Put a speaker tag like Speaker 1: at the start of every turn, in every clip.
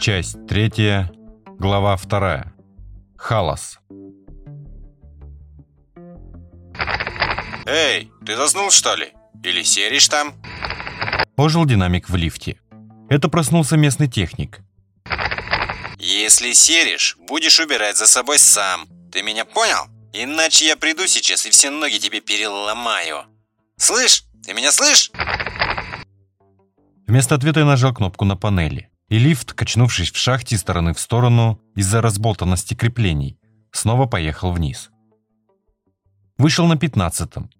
Speaker 1: Часть третья, глава вторая. Халас.
Speaker 2: Эй, ты заснул что ли? Или серишь там?
Speaker 1: Ожил динамик в лифте. Это проснулся местный техник.
Speaker 2: Если серишь, будешь убирать за собой сам. Ты меня понял? Иначе я приду сейчас и все ноги тебе переломаю. Слышь, ты меня слышь?
Speaker 1: Вместо ответа я нажал кнопку на панели, и лифт, качнувшись в шахте из стороны в сторону из-за разболтанности креплений, снова поехал вниз. Вышел на пятнадцатом.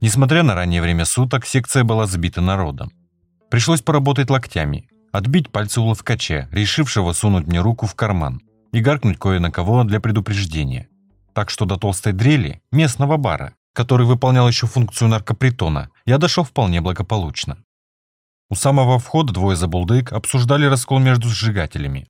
Speaker 1: Несмотря на раннее время суток, секция была забита народом. Пришлось поработать локтями, отбить пальцы у ловкача, решившего сунуть мне руку в карман, и гаркнуть кое на кого для предупреждения. Так что до толстой дрели, местного бара, который выполнял еще функцию наркопритона, я дошел вполне благополучно. У самого входа двое забулдык обсуждали раскол между сжигателями.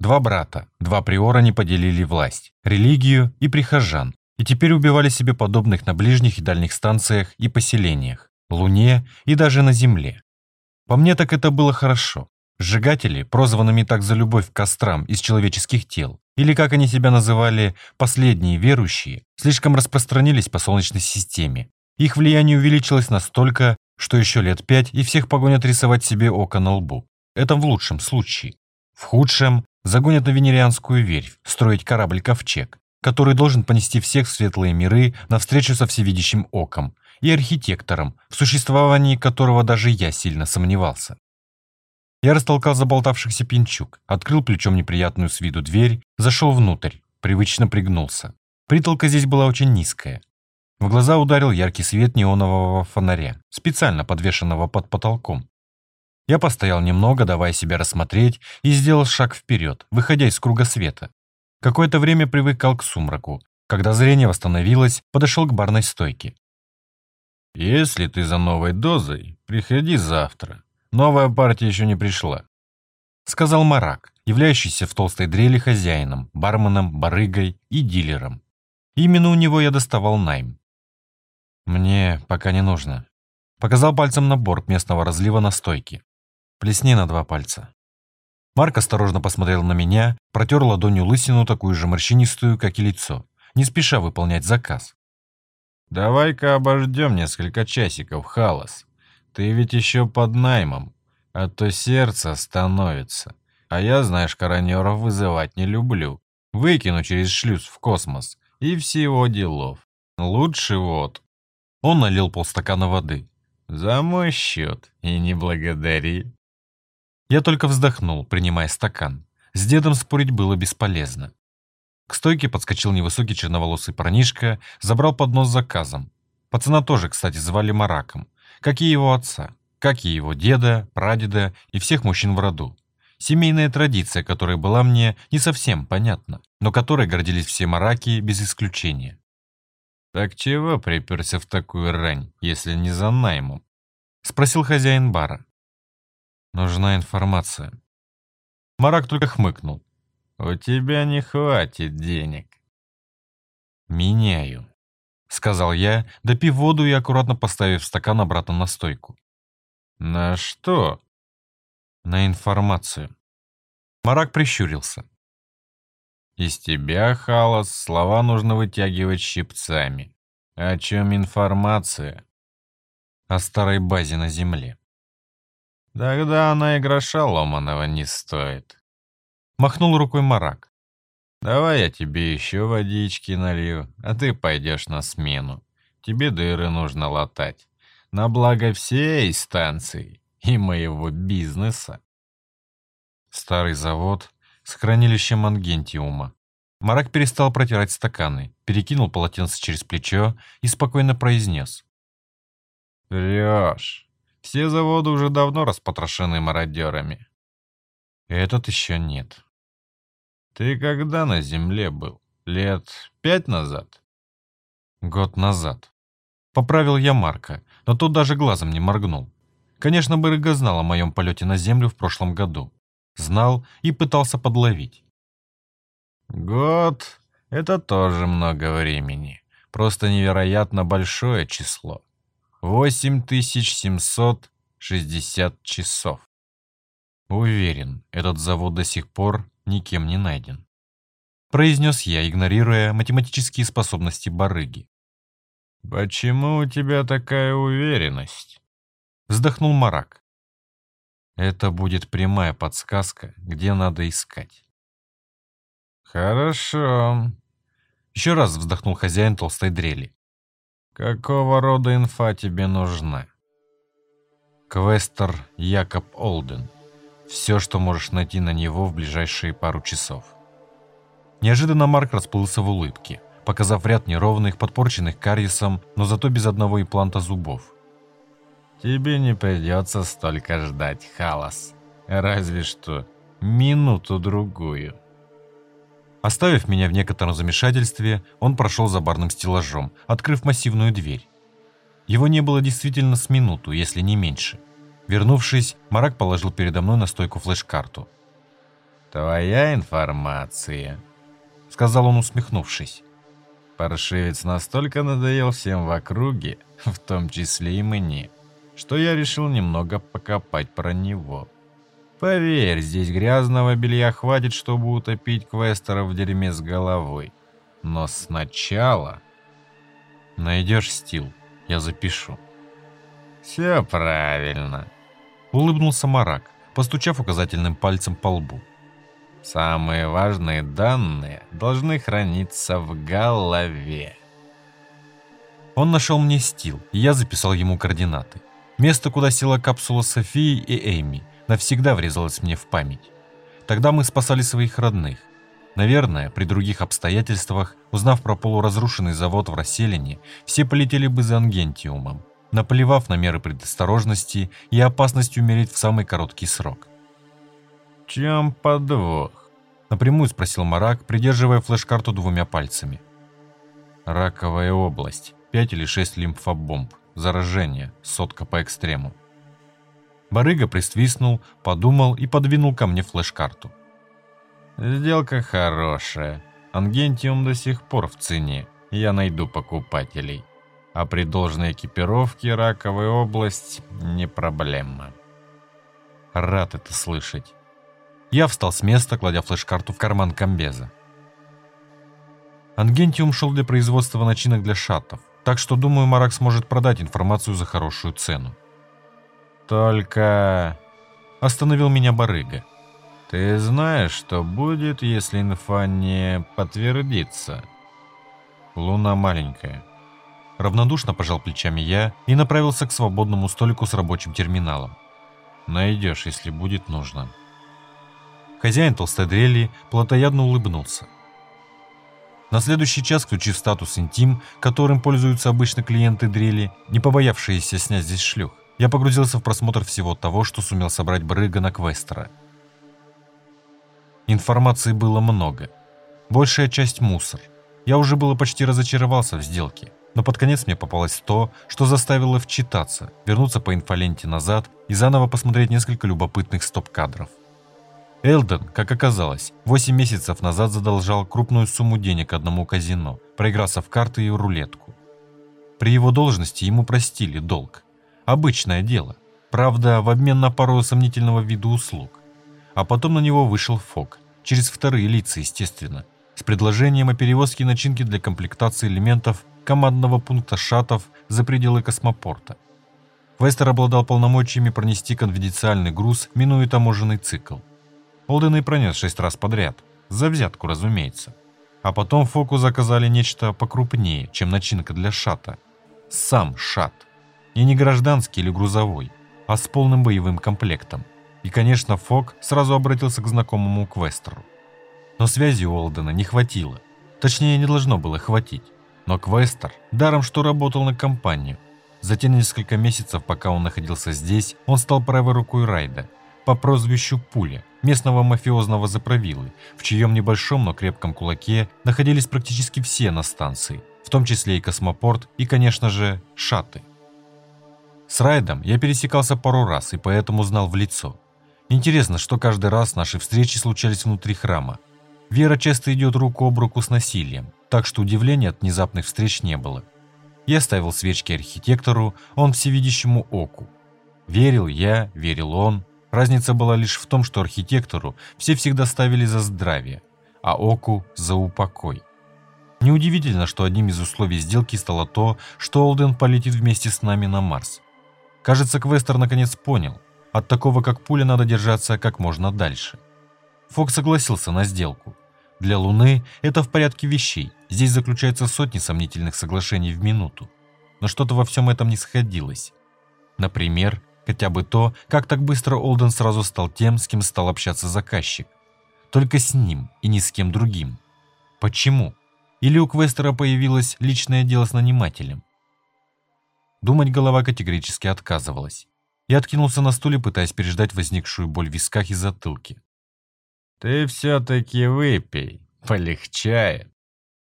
Speaker 1: Два брата, два приора не поделили власть, религию и прихожан, и теперь убивали себе подобных на ближних и дальних станциях и поселениях, Луне и даже на Земле. По мне так это было хорошо. Сжигатели, прозванными так за любовь к кострам из человеческих тел, или как они себя называли, последние верующие, слишком распространились по Солнечной системе. Их влияние увеличилось настолько, что еще лет пять и всех погонят рисовать себе око на лбу. Это в лучшем случае. В худшем загонят на венерианскую верфь, строить корабль-ковчег, который должен понести всех в светлые миры навстречу со всевидящим оком, и архитектором, в существовании которого даже я сильно сомневался. Я растолкал заболтавшихся пинчук, открыл плечом неприятную с виду дверь, зашел внутрь, привычно пригнулся. Притолка здесь была очень низкая. В глаза ударил яркий свет неонового фонаря, специально подвешенного под потолком. Я постоял немного, давая себя рассмотреть, и сделал шаг вперед, выходя из круга света. Какое-то время привыкал к сумраку. Когда зрение восстановилось, подошел к барной стойке.
Speaker 3: «Если ты за новой дозой, приходи завтра. Новая партия еще не пришла», —
Speaker 1: сказал Марак, являющийся в толстой дрели хозяином, барменом, барыгой и дилером. Именно у него я доставал найм. «Мне пока не нужно», — показал пальцем на борт местного разлива на стойке. «Плесни на два пальца». Марк осторожно посмотрел на меня, протер ладонью лысину, такую же морщинистую, как и лицо, не спеша выполнять заказ.
Speaker 3: «Давай-ка обождем несколько часиков, Халас. Ты ведь еще под наймом, а то сердце становится. А я, знаешь, коронеров вызывать не люблю. Выкину через шлюз в космос, и всего делов. Лучше вот».
Speaker 1: Он налил полстакана воды.
Speaker 3: «За мой счет, и не благодари».
Speaker 1: Я только вздохнул, принимая стакан. С дедом спорить было бесполезно. К стойке подскочил невысокий черноволосый парнишка, забрал поднос с заказом. Пацана тоже, кстати, звали Мараком, как и его отца, как и его деда, прадеда и всех мужчин в роду. Семейная традиция, которая была мне не совсем понятна, но которой гордились все мараки без исключения.
Speaker 3: «Так чего приперся в такую рань, если не за наймом?»
Speaker 1: — спросил хозяин бара. «Нужна информация». Марак только хмыкнул.
Speaker 3: «У тебя не хватит денег».
Speaker 1: «Меняю», — сказал я, допив воду и аккуратно поставив стакан обратно на стойку.
Speaker 3: «На что?»
Speaker 1: «На информацию». Марак прищурился.
Speaker 3: «Из тебя, Халас, слова нужно вытягивать щипцами. О чем информация?»
Speaker 1: «О старой базе на Земле».
Speaker 3: «Тогда она и гроша ломаного не стоит».
Speaker 1: Махнул рукой Марак.
Speaker 3: «Давай я тебе еще водички налью, а ты пойдешь на смену. Тебе дыры нужно латать. На благо всей станции и моего бизнеса».
Speaker 1: Старый завод с хранилищем ангентиума. Марак перестал протирать стаканы, перекинул полотенце через плечо и спокойно произнес.
Speaker 3: «Врешь. Все заводы уже давно распотрошены мародерами».
Speaker 1: «Этот еще нет».
Speaker 3: Ты когда на земле был? Лет пять назад?
Speaker 1: Год назад. Поправил я Марка, но тот даже глазом не моргнул. Конечно, Барыга знал о моем полете на землю в прошлом году. Знал и пытался подловить.
Speaker 3: Год — это тоже много времени. Просто невероятно большое число. 8700 60 часов. Уверен, этот завод до сих пор никем не найден. Произнес я, игнорируя математические способности барыги. «Почему у тебя такая уверенность?» Вздохнул Марак. Это будет прямая подсказка, где надо искать. Хорошо. Еще раз вздохнул хозяин толстой дрели. Какого рода инфа тебе нужна? Квестер Якоб Олден. Все, что можешь найти на него в ближайшие пару часов. Неожиданно Марк расплылся в улыбке, показав ряд неровных, подпорченных кариесом, но зато без одного импланта зубов. Тебе не придется столько ждать, Халас. Разве что минуту-другую. Оставив меня в некотором замешательстве, он прошел за барным стеллажом, открыв массивную дверь. Его не было действительно с минуту, если не меньше. Вернувшись, Марак положил передо мной на стойку флеш-карту. «Твоя информация», — сказал он, усмехнувшись. «Паршивец настолько надоел всем в округе, в том числе и мне, что я решил немного покопать про него. Поверь, здесь грязного белья хватит, чтобы утопить Квестера в дерьме с головой. Но сначала... Найдешь стил, я запишу. Все правильно. Улыбнулся Марак, постучав указательным пальцем по лбу. Самые важные данные должны храниться в голове. Он нашел мне стил, и я записал ему координаты. Место, куда села капсула Софии и Эми, навсегда врезалось мне в память. Тогда мы спасали своих родных. Наверное, при других обстоятельствах, узнав про полуразрушенный завод в расселении, все полетели бы за ангентиумом, наплевав на меры предосторожности и опасность умереть в самый короткий срок. «Чем подвох?» – напрямую спросил Марак, придерживая флеш-карту двумя пальцами. «Раковая область. Пять или шесть лимфобомб. Заражение. Сотка по экстрему. Барыга присвистнул, подумал и подвинул ко мне флеш-карту. «Сделка хорошая. Ангентиум до сих пор в цене. Я найду покупателей. А при должной экипировке раковая область не проблема». Рад это слышать. Я встал с места, кладя флеш-карту в карман комбеза. Ангентиум шел для производства начинок для шаттов. Так что, думаю, Марак сможет продать информацию за хорошую цену. Только... Остановил меня барыга. Ты знаешь, что будет, если инфа не подтвердится? Луна маленькая. Равнодушно пожал плечами я и направился к свободному столику с рабочим терминалом. Найдешь, если будет нужно. Хозяин толстой дрели плотоядно улыбнулся. На следующий час, включив статус «Интим», которым пользуются обычно клиенты дрели, не побоявшиеся снять здесь шлюх, я погрузился в просмотр всего того, что сумел собрать Брыга на Квестера. Информации было много. Большая часть мусор. Я уже было почти разочаровался в сделке, но под конец мне попалось то, что заставило вчитаться, вернуться по инфоленте назад и заново посмотреть несколько любопытных стоп-кадров. Элден, как оказалось, 8 месяцев назад задолжал крупную сумму денег одному казино, проигрался в карты и рулетку. При его должности ему простили долг. Обычное дело. Правда, в обмен на пару сомнительного вида услуг. А потом на него вышел Фок, через вторые лица, естественно, с предложением о перевозке начинки для комплектации элементов командного пункта шатов за пределы космопорта. Вестер обладал полномочиями пронести конфиденциальный груз, минуя таможенный цикл. Олден и пронес шесть раз подряд. За взятку, разумеется. А потом Фоку заказали нечто покрупнее, чем начинка для шата. Сам шат. И не гражданский или грузовой, а с полным боевым комплектом. И, конечно, Фок сразу обратился к знакомому Квестеру. Но связи у Олдена не хватило. Точнее, не должно было хватить. Но Квестер, даром что работал на компанию, за те несколько месяцев, пока он находился здесь, он стал правой рукой Райда по прозвищу Пуля, местного мафиозного заправилы, в чьем небольшом, но крепком кулаке находились практически все на станции, в том числе и космопорт и, конечно же, шаты. С Райдом я пересекался пару раз и поэтому знал в лицо. Интересно, что каждый раз наши встречи случались внутри храма. Вера часто идет руку об руку с насилием, так что удивления от внезапных встреч не было. Я ставил свечки архитектору, он всевидящему оку,
Speaker 1: Верил я, верил он. Разница была лишь в том, что архитектору все всегда ставили за здравие, а Оку – за упокой. Неудивительно, что одним из условий сделки стало то, что Олден полетит вместе с нами на Марс. Кажется, Квестер наконец понял, от такого как пуля надо держаться как можно дальше. Фок согласился на сделку. Для Луны это в порядке вещей, здесь заключаются сотни сомнительных соглашений в минуту. Но что-то во всем этом не сходилось. Например, хотя бы то, как так быстро Олден сразу стал тем, с кем стал общаться заказчик. Только с ним и ни с кем другим. Почему? Или у Квестера появилось личное дело с нанимателем? Думать голова категорически отказывалась. Я откинулся на стуле, пытаясь переждать возникшую боль в висках и затылке.
Speaker 3: «Ты все-таки выпей, полегчает».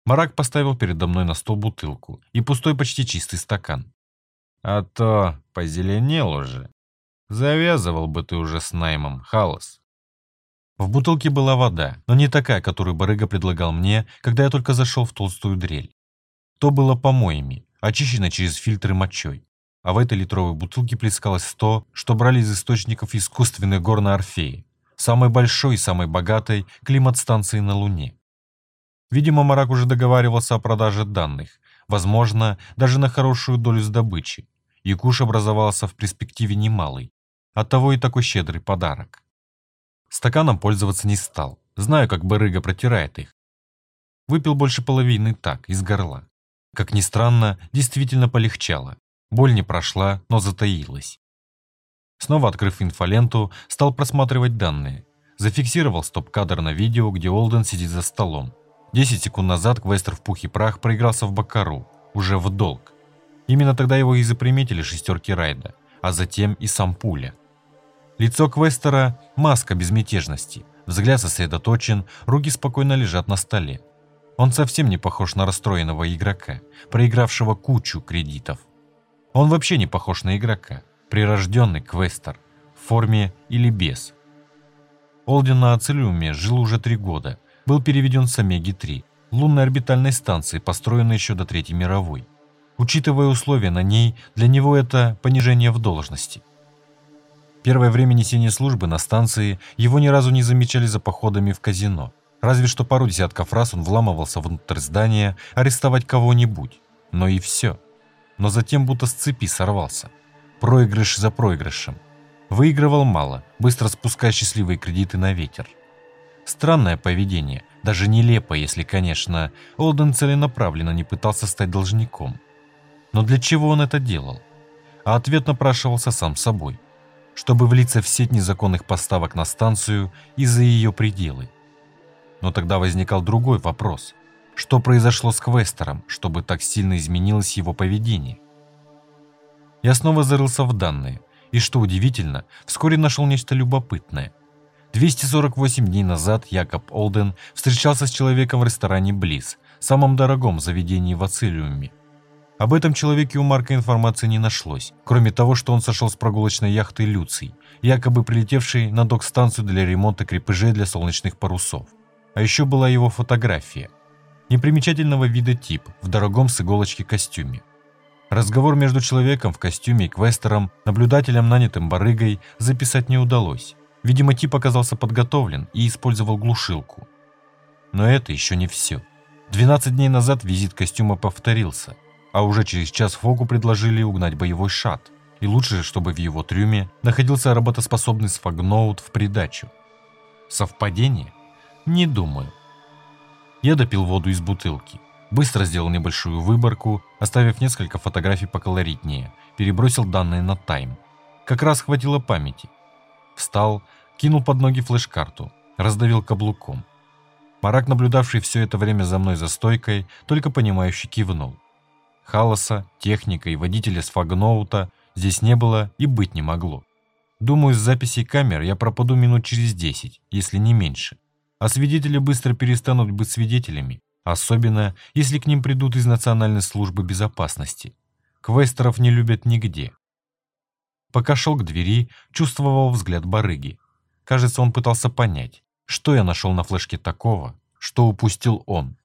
Speaker 1: Марак поставил передо мной на стол бутылку и пустой почти чистый стакан.
Speaker 3: «А то позеленел уже. Завязывал бы ты уже с наймом, Халас.
Speaker 1: В бутылке была вода, но не такая, которую барыга предлагал мне, когда я только зашел в толстую дрель. То было помоями, очищено через фильтры мочой. А в этой литровой бутылке плескалось то, что брали из источников искусственной гор на Орфее, самой большой и самой богатой климат-станции на Луне. Видимо, Марак уже договаривался о продаже данных, возможно, даже на хорошую долю с добычи, и куш образовался в перспективе немалый, оттого и такой щедрый подарок. Стаканом пользоваться не стал. Знаю, как барыга протирает их. Выпил больше половины так, из горла. Как ни странно, действительно полегчало. Боль не прошла, но затаилась. Снова открыв инфоленту, стал просматривать данные. Зафиксировал стоп-кадр на видео, где Олден сидит за столом. Десять секунд назад Квестер в пух и прах проигрался в Бакару, уже в долг. Именно тогда его и заприметили шестерки Райда, а затем и сам Пуля. Лицо Квестера – маска безмятежности. Взгляд сосредоточен, руки спокойно лежат на столе. Он совсем не похож на расстроенного игрока, проигравшего кучу кредитов. Он вообще не похож на игрока, прирожденный квестер, в форме или без. Олден на Ацилиуме жил уже три года, был переведен с Омеги-3, лунной орбитальной станции, построенной еще до Третьей мировой. Учитывая условия на ней, для него это понижение в должности. Первое время несения службы на станции его ни разу не замечали за походами в казино. Разве что пару десятков раз он вламывался внутрь здания арестовать кого-нибудь. Но и все. Но затем будто с цепи сорвался. Проигрыш за проигрышем. Выигрывал мало, быстро спуская счастливые кредиты на ветер. Странное поведение, даже нелепо, если, конечно, Олден целенаправленно не пытался стать должником. Но для чего он это делал? А ответ напрашивался сам собой – чтобы влиться в сеть незаконных поставок на станцию и за ее пределы. Но тогда возникал другой вопрос. Что произошло с Квестером, чтобы так сильно изменилось его поведение? Я снова зарылся в данные, и, что удивительно, вскоре нашел нечто любопытное. 248 дней назад Якоб Олден встречался с человеком в ресторане «Близ», самом дорогом заведении в Ацилиуме. Об этом человеке у Марка информации не нашлось, кроме того, что он сошел с прогулочной яхты «Люций», якобы прилетевшей на док-станцию для ремонта крепежей для солнечных парусов. А еще была его фотография. Непримечательного вида тип в дорогом с иголочки костюме. Разговор между человеком в костюме и квестером, наблюдателем, нанятым барыгой, записать не удалось. Видимо, тип оказался подготовлен и использовал глушилку. Но это еще не все. 12 дней назад визит костюма повторился – а уже через час Фогу предложили угнать боевой шат. И лучше, чтобы в его трюме находился работоспособный сфагноут в придачу. Совпадение? Не думаю. Я допил воду из бутылки. Быстро сделал небольшую выборку, оставив несколько фотографий поколоритнее, перебросил данные на тайм. Как раз хватило памяти. Встал, кинул под ноги флеш-карту, раздавил каблуком. Марак, наблюдавший все это время за мной за стойкой, только понимающе кивнул. Халоса, техника и водителя с фагноута здесь не было и быть не могло. Думаю, с записей камер я пропаду минут через 10, если не меньше. А свидетели быстро перестанут быть свидетелями, особенно если к ним придут из Национальной службы безопасности. Квестеров не любят нигде. Пока шел к двери, чувствовал взгляд барыги. Кажется, он пытался понять, что я нашел на флешке такого, что упустил он.